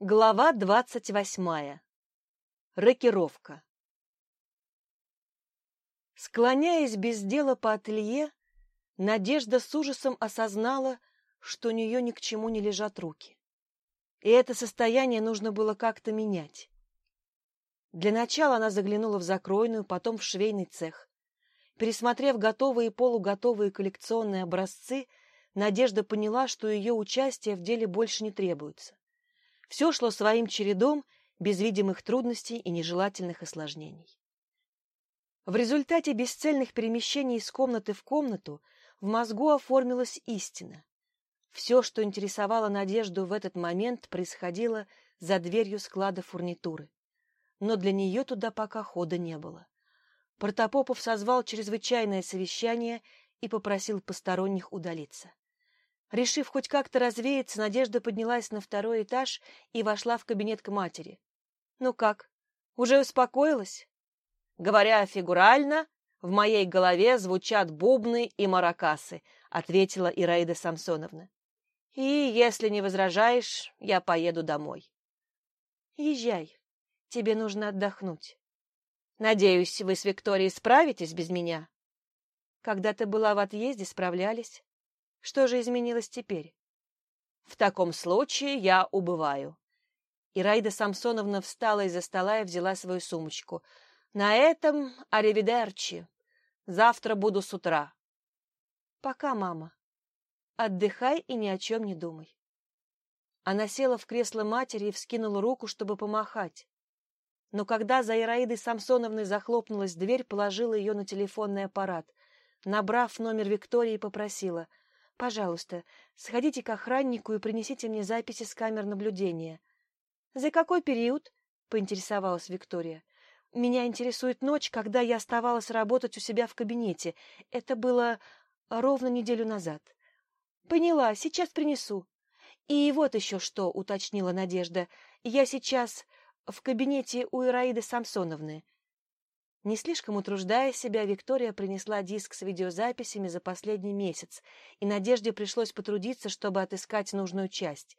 Глава двадцать восьмая. Рокировка. Склоняясь без дела по ателье, Надежда с ужасом осознала, что у нее ни к чему не лежат руки. И это состояние нужно было как-то менять. Для начала она заглянула в закройную, потом в швейный цех. Пересмотрев готовые и полуготовые коллекционные образцы, Надежда поняла, что ее участие в деле больше не требуется. Все шло своим чередом, без видимых трудностей и нежелательных осложнений. В результате бесцельных перемещений из комнаты в комнату в мозгу оформилась истина. Все, что интересовало Надежду в этот момент, происходило за дверью склада фурнитуры. Но для нее туда пока хода не было. Протопопов созвал чрезвычайное совещание и попросил посторонних удалиться. Решив хоть как-то развеяться, Надежда поднялась на второй этаж и вошла в кабинет к матери. — Ну как, уже успокоилась? Говоря фигурально, в моей голове звучат бубны и маракасы, — ответила Ираида Самсоновна. — И, если не возражаешь, я поеду домой. — Езжай, тебе нужно отдохнуть. Надеюсь, вы с Викторией справитесь без меня? Когда ты была в отъезде, справлялись. Что же изменилось теперь? В таком случае я убываю. Ираида Самсоновна встала из-за стола и взяла свою сумочку. На этом аривидерчи. Завтра буду с утра. Пока, мама. Отдыхай и ни о чем не думай. Она села в кресло матери и вскинула руку, чтобы помахать. Но когда за Ираидой Самсоновной захлопнулась дверь, положила ее на телефонный аппарат. Набрав номер Виктории, попросила — Пожалуйста, сходите к охраннику и принесите мне записи с камер наблюдения. За какой период? поинтересовалась Виктория. Меня интересует ночь, когда я оставалась работать у себя в кабинете. Это было ровно неделю назад. Поняла, сейчас принесу. И вот еще что, уточнила Надежда. Я сейчас в кабинете у Ираиды Самсоновны. Не слишком утруждая себя, Виктория принесла диск с видеозаписями за последний месяц, и Надежде пришлось потрудиться, чтобы отыскать нужную часть.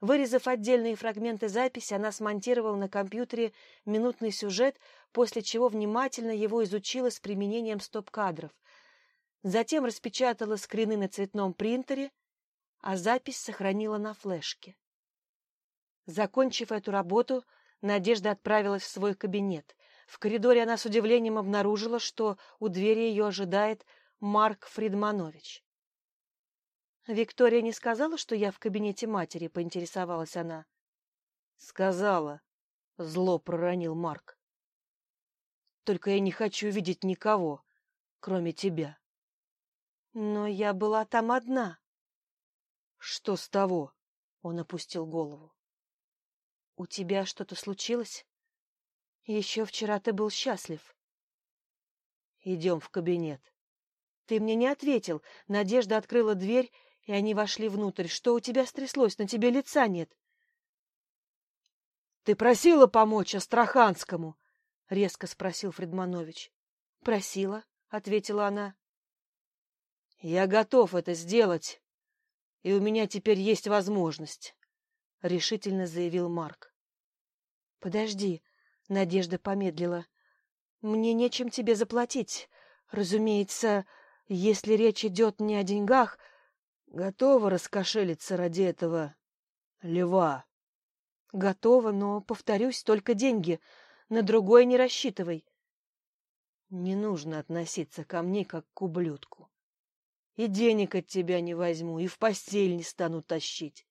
Вырезав отдельные фрагменты записи, она смонтировала на компьютере минутный сюжет, после чего внимательно его изучила с применением стоп-кадров. Затем распечатала скрины на цветном принтере, а запись сохранила на флешке. Закончив эту работу, Надежда отправилась в свой кабинет. В коридоре она с удивлением обнаружила, что у двери ее ожидает Марк Фридманович. «Виктория не сказала, что я в кабинете матери?» — поинтересовалась она. «Сказала», — зло проронил Марк. «Только я не хочу видеть никого, кроме тебя». «Но я была там одна». «Что с того?» — он опустил голову. «У тебя что-то случилось?» Еще вчера ты был счастлив. Идем в кабинет. Ты мне не ответил. Надежда открыла дверь, и они вошли внутрь. Что у тебя стряслось? На тебе лица нет. Ты просила помочь Астраханскому? резко спросил Фредманович. Просила, ответила она. Я готов это сделать, и у меня теперь есть возможность, решительно заявил Марк. Подожди, Надежда помедлила. Мне нечем тебе заплатить. Разумеется, если речь идет не о деньгах, готова раскошелиться ради этого льва. Готова, но, повторюсь, только деньги. На другое не рассчитывай. Не нужно относиться ко мне как к ублюдку. И денег от тебя не возьму, и в постель не стану тащить.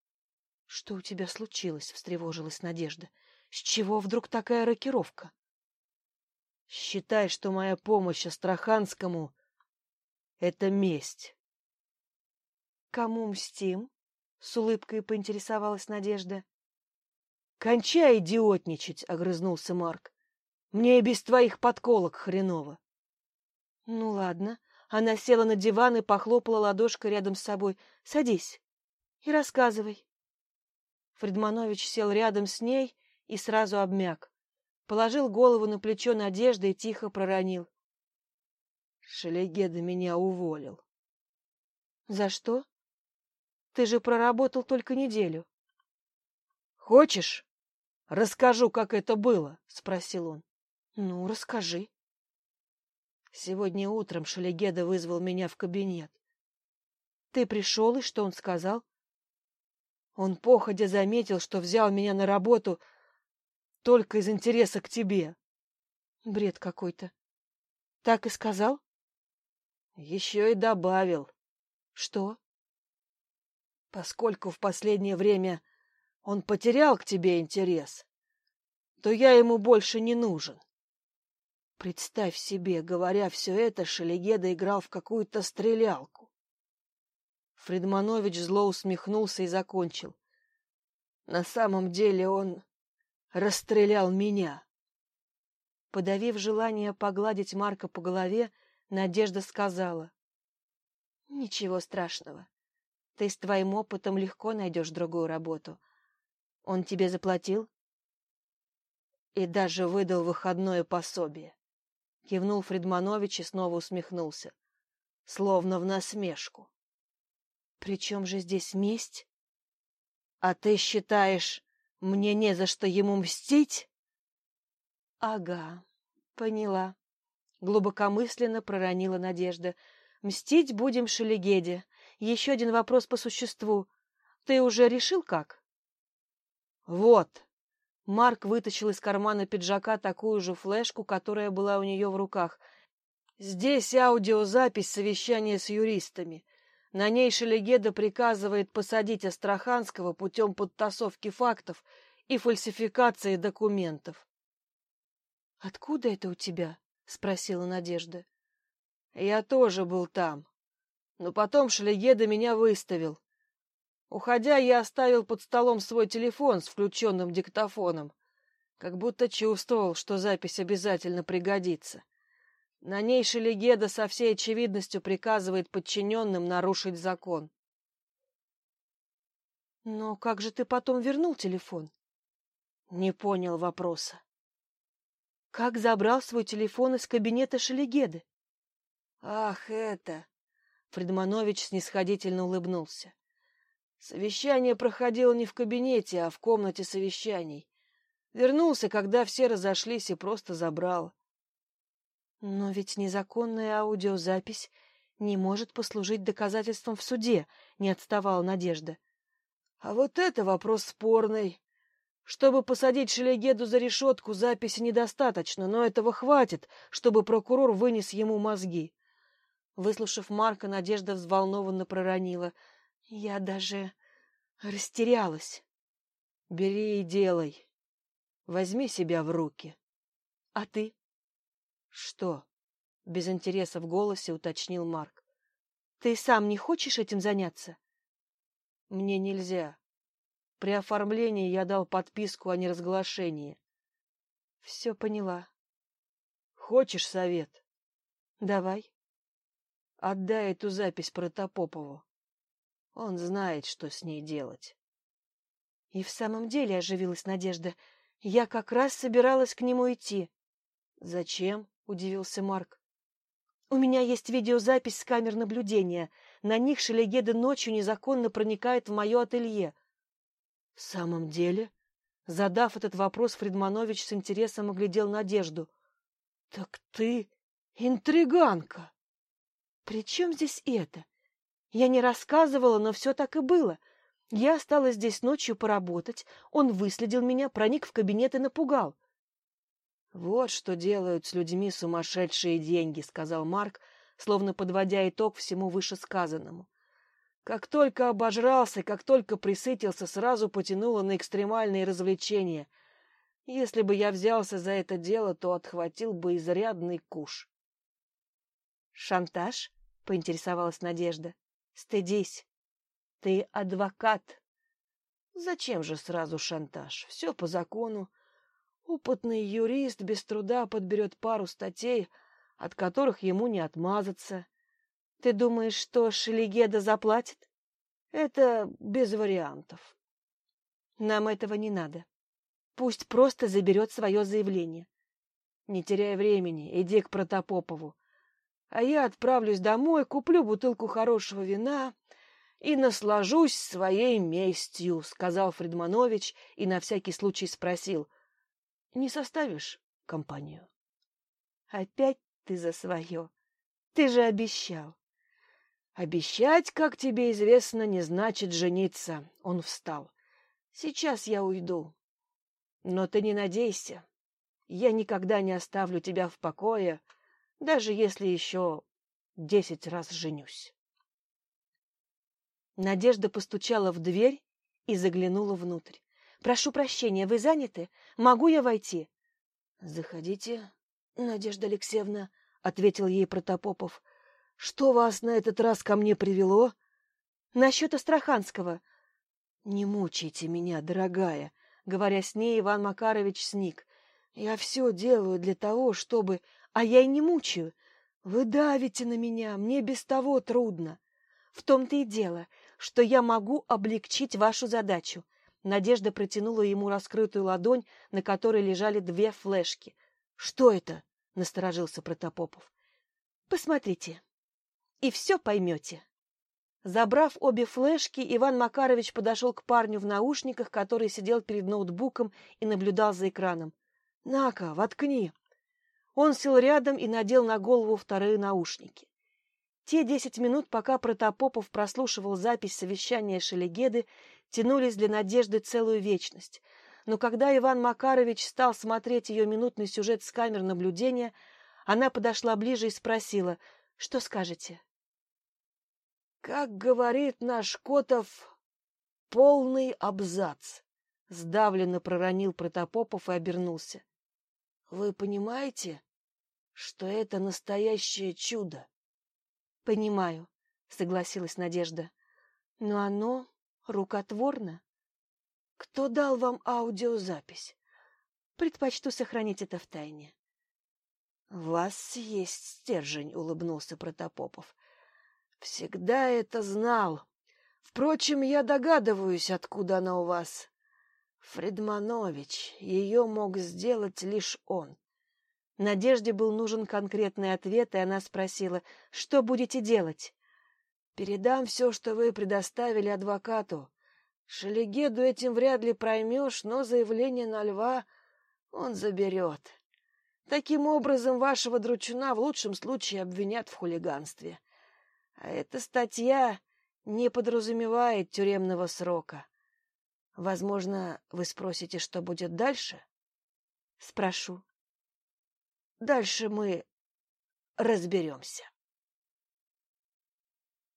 — Что у тебя случилось? — встревожилась Надежда. С чего вдруг такая рокировка? Считай, что моя помощь Астраханскому — это месть. Кому мстим? С улыбкой поинтересовалась Надежда. Кончай идиотничать, огрызнулся Марк. Мне и без твоих подколок хреново. Ну ладно. Она села на диван и похлопала ладошкой рядом с собой. Садись и рассказывай. Фредманович сел рядом с ней и сразу обмяк. Положил голову на плечо Надежды и тихо проронил. Шелегеда меня уволил. — За что? Ты же проработал только неделю. Хочешь, расскажу, как это было? — спросил он. — Ну, расскажи. Сегодня утром Шалигеда вызвал меня в кабинет. Ты пришел, и что он сказал? Он походя заметил, что взял меня на работу только из интереса к тебе. Бред какой-то. Так и сказал? Еще и добавил. Что? Поскольку в последнее время он потерял к тебе интерес, то я ему больше не нужен. Представь себе, говоря все это, Шелегеда играл в какую-то стрелялку. Фредманович зло усмехнулся и закончил. На самом деле он расстрелял меня. Подавив желание погладить Марка по голове, Надежда сказала. — Ничего страшного. Ты с твоим опытом легко найдешь другую работу. Он тебе заплатил? И даже выдал выходное пособие. Кивнул Фредманович и снова усмехнулся, словно в насмешку. При чем же здесь месть? А ты считаешь, мне не за что ему мстить? Ага, поняла. Глубокомысленно проронила Надежда. Мстить будем Шелегеде. Еще один вопрос по существу. Ты уже решил, как? Вот. Марк вытащил из кармана пиджака такую же флешку, которая была у нее в руках. Здесь аудиозапись совещания с юристами. На ней Шелегеда приказывает посадить Астраханского путем подтасовки фактов и фальсификации документов. — Откуда это у тебя? — спросила Надежда. — Я тоже был там. Но потом Шелегеда меня выставил. Уходя, я оставил под столом свой телефон с включенным диктофоном, как будто чувствовал, что запись обязательно пригодится. На ней Шелегеда со всей очевидностью приказывает подчиненным нарушить закон. — Но как же ты потом вернул телефон? — Не понял вопроса. — Как забрал свой телефон из кабинета Шелегеды? — Ах, это! — Фредманович снисходительно улыбнулся. Совещание проходило не в кабинете, а в комнате совещаний. Вернулся, когда все разошлись, и просто забрал. Но ведь незаконная аудиозапись не может послужить доказательством в суде, не отставала Надежда. А вот это вопрос спорный. Чтобы посадить Шелегеду за решетку, записи недостаточно, но этого хватит, чтобы прокурор вынес ему мозги. Выслушав Марка, Надежда взволнованно проронила — я даже растерялась. Бери и делай. Возьми себя в руки. А ты? Что? Без интереса в голосе уточнил Марк. Ты сам не хочешь этим заняться? Мне нельзя. При оформлении я дал подписку о неразглашении. Все поняла. Хочешь совет? Давай. Отдай эту запись Протопопову. Он знает, что с ней делать. И в самом деле оживилась Надежда. Я как раз собиралась к нему идти. Зачем? Удивился Марк. У меня есть видеозапись с камер наблюдения. На них Шелегеда ночью незаконно проникает в мое ателье. В самом деле, задав этот вопрос, Фредманович с интересом оглядел Надежду. Так ты интриганка. При чем здесь это? Я не рассказывала, но все так и было. Я осталась здесь ночью поработать, он выследил меня, проник в кабинет и напугал. — Вот что делают с людьми сумасшедшие деньги, — сказал Марк, словно подводя итог всему вышесказанному. Как только обожрался, как только присытился, сразу потянуло на экстремальные развлечения. Если бы я взялся за это дело, то отхватил бы изрядный куш. — Шантаж? — поинтересовалась Надежда. Стыдись. Ты адвокат. Зачем же сразу шантаж? Все по закону. Опытный юрист без труда подберет пару статей, от которых ему не отмазаться. Ты думаешь, что Шелегеда заплатит? Это без вариантов. Нам этого не надо. Пусть просто заберет свое заявление. Не теряй времени, иди к Протопопову а я отправлюсь домой, куплю бутылку хорошего вина и наслажусь своей местью, — сказал Фредманович и на всякий случай спросил. — Не составишь компанию? — Опять ты за свое. Ты же обещал. — Обещать, как тебе известно, не значит жениться. Он встал. — Сейчас я уйду. Но ты не надейся. Я никогда не оставлю тебя в покое, даже если еще десять раз женюсь. Надежда постучала в дверь и заглянула внутрь. — Прошу прощения, вы заняты? Могу я войти? — Заходите, Надежда Алексеевна, — ответил ей Протопопов. — Что вас на этот раз ко мне привело? — Насчет Астраханского. — Не мучайте меня, дорогая, — говоря с ней, Иван Макарович сник. — Я все делаю для того, чтобы... А я и не мучаю. Вы давите на меня, мне без того трудно. В том-то и дело, что я могу облегчить вашу задачу. Надежда протянула ему раскрытую ладонь, на которой лежали две флешки. — Что это? — насторожился Протопопов. — Посмотрите, и все поймете. Забрав обе флешки, Иван Макарович подошел к парню в наушниках, который сидел перед ноутбуком и наблюдал за экраном. — На-ка, воткни. Он сел рядом и надел на голову вторые наушники. Те десять минут, пока Протопопов прослушивал запись совещания Шелегеды, тянулись для Надежды целую вечность. Но когда Иван Макарович стал смотреть ее минутный сюжет с камер наблюдения, она подошла ближе и спросила, что скажете? — Как говорит наш Котов, полный абзац, — сдавленно проронил Протопопов и обернулся. — Вы понимаете, что это настоящее чудо? — Понимаю, — согласилась Надежда. — Но оно рукотворно. — Кто дал вам аудиозапись? — Предпочту сохранить это в тайне. — вас есть стержень, — улыбнулся Протопопов. — Всегда это знал. Впрочем, я догадываюсь, откуда она у вас. Фредманович, ее мог сделать лишь он. Надежде был нужен конкретный ответ, и она спросила, что будете делать? «Передам все, что вы предоставили адвокату. Шелегеду этим вряд ли проймешь, но заявление на льва он заберет. Таким образом, вашего дручуна в лучшем случае обвинят в хулиганстве. А эта статья не подразумевает тюремного срока. Возможно, вы спросите, что будет дальше? Спрошу. Дальше мы разберемся.